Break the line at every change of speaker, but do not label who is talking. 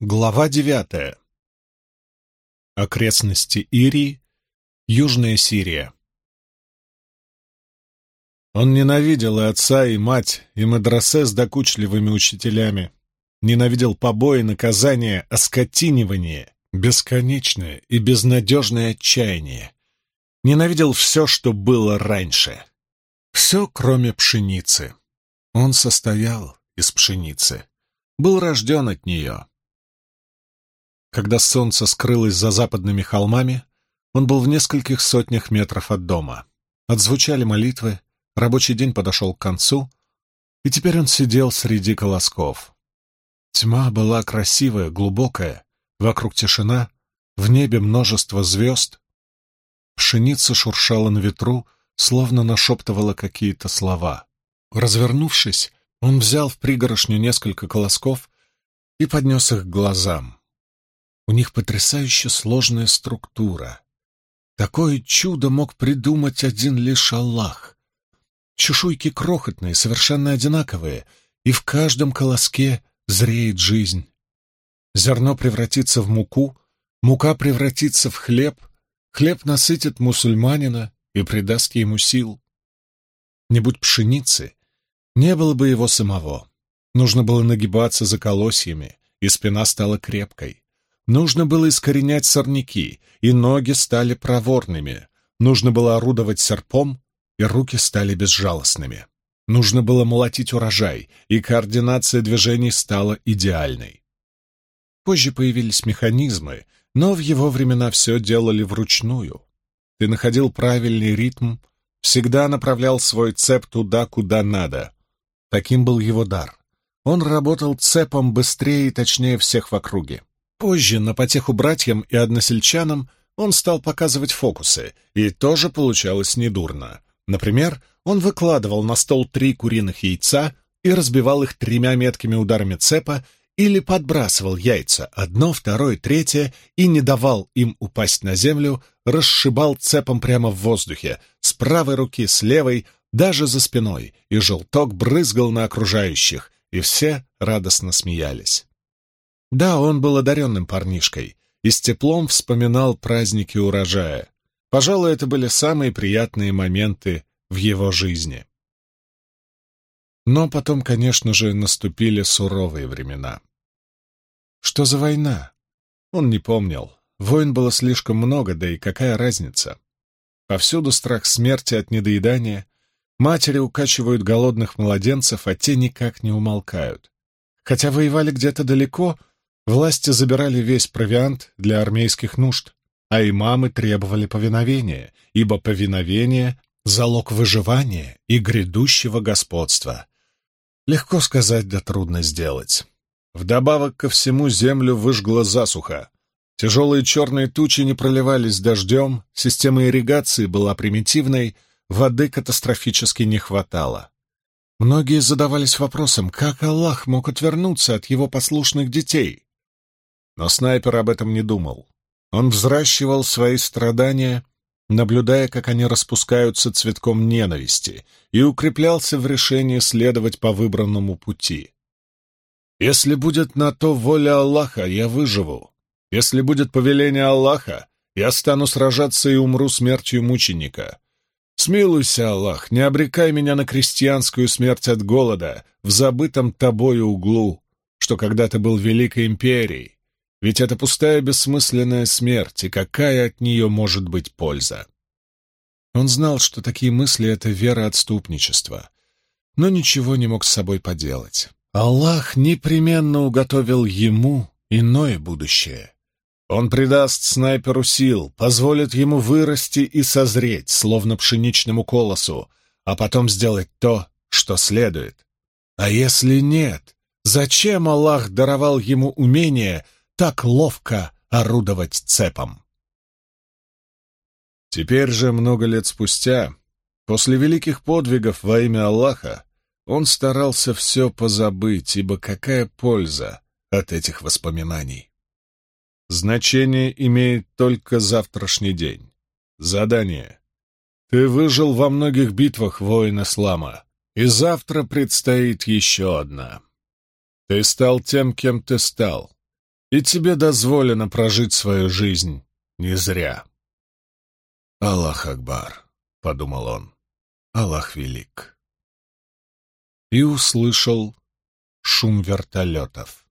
Глава девятая. Окрестности Ирии, Южная Сирия. Он ненавидел и отца, и мать, и медресе с докучливыми учителями. Ненавидел побои, наказания, оскотинивание, бесконечное и безнадежное отчаяние. Ненавидел все, что было раньше. Все, кроме пшеницы. Он состоял из пшеницы. Был рожден от нее. Когда солнце скрылось за западными холмами, он был в нескольких сотнях метров от дома. Отзвучали молитвы, рабочий день подошел к концу, и теперь он сидел среди колосков. Тьма была красивая, глубокая, вокруг тишина, в небе множество звезд. Пшеница шуршала на ветру, словно нашептывала какие-то слова. Развернувшись, он взял в пригорошню несколько колосков и поднес их к глазам. У них потрясающе сложная структура. Такое чудо мог придумать один лишь Аллах. Чешуйки крохотные, совершенно одинаковые, и в каждом колоске зреет жизнь. Зерно превратится в муку, мука превратится в хлеб, хлеб насытит мусульманина и придаст ему сил. Не будь пшеницы, не было бы его самого. Нужно было нагибаться за колосьями, и спина стала крепкой. Нужно было искоренять сорняки, и ноги стали проворными. Нужно было орудовать серпом, и руки стали безжалостными. Нужно было молотить урожай, и координация движений стала идеальной. Позже появились механизмы, но в его времена все делали вручную. Ты находил правильный ритм, всегда направлял свой цеп туда, куда надо. Таким был его дар. Он работал цепом быстрее и точнее всех в округе. Позже, на потеху братьям и односельчанам, он стал показывать фокусы, и тоже получалось недурно. Например, он выкладывал на стол три куриных яйца и разбивал их тремя меткими ударами цепа или подбрасывал яйца, одно, второе, третье, и не давал им упасть на землю, расшибал цепом прямо в воздухе, с правой руки, с левой, даже за спиной, и желток брызгал на окружающих, и все радостно смеялись. Да, он был одаренным парнишкой и с теплом вспоминал праздники урожая. Пожалуй, это были самые приятные моменты в его жизни. Но потом, конечно же, наступили суровые времена. Что за война? Он не помнил. Войн было слишком много, да и какая разница? Повсюду страх смерти от недоедания. Матери укачивают голодных младенцев, а те никак не умолкают. Хотя воевали где-то далеко, Власти забирали весь провиант для армейских нужд, а имамы требовали повиновения, ибо повиновение — залог выживания и грядущего господства. Легко сказать, да трудно сделать. Вдобавок ко всему землю выжгла засуха. Тяжелые черные тучи не проливались дождем, система ирригации была примитивной, воды катастрофически не хватало. Многие задавались вопросом, как Аллах мог отвернуться от его послушных детей. Но снайпер об этом не думал. Он взращивал свои страдания, наблюдая, как они распускаются цветком ненависти, и укреплялся в решении следовать по выбранному пути. «Если будет на то воля Аллаха, я выживу. Если будет повеление Аллаха, я стану сражаться и умру смертью мученика. Смилуйся, Аллах, не обрекай меня на крестьянскую смерть от голода в забытом тобою углу, что когда-то был великой империей, ведь это пустая бессмысленная смерть, и какая от нее может быть польза? Он знал, что такие мысли — это вера отступничества, но ничего не мог с собой поделать. Аллах непременно уготовил ему иное будущее. Он придаст снайперу сил, позволит ему вырасти и созреть, словно пшеничному колосу, а потом сделать то, что следует. А если нет, зачем Аллах даровал ему умение — так ловко орудовать цепом. Теперь же, много лет спустя, после великих подвигов во имя Аллаха, он старался все позабыть, ибо какая польза от этих воспоминаний? Значение имеет только завтрашний день. Задание. Ты выжил во многих битвах, воин ислама, и завтра предстоит еще одна. Ты стал тем, кем ты стал, и тебе дозволено прожить свою жизнь не зря. «Аллах Акбар», — подумал он, — «Аллах велик». И услышал шум вертолетов.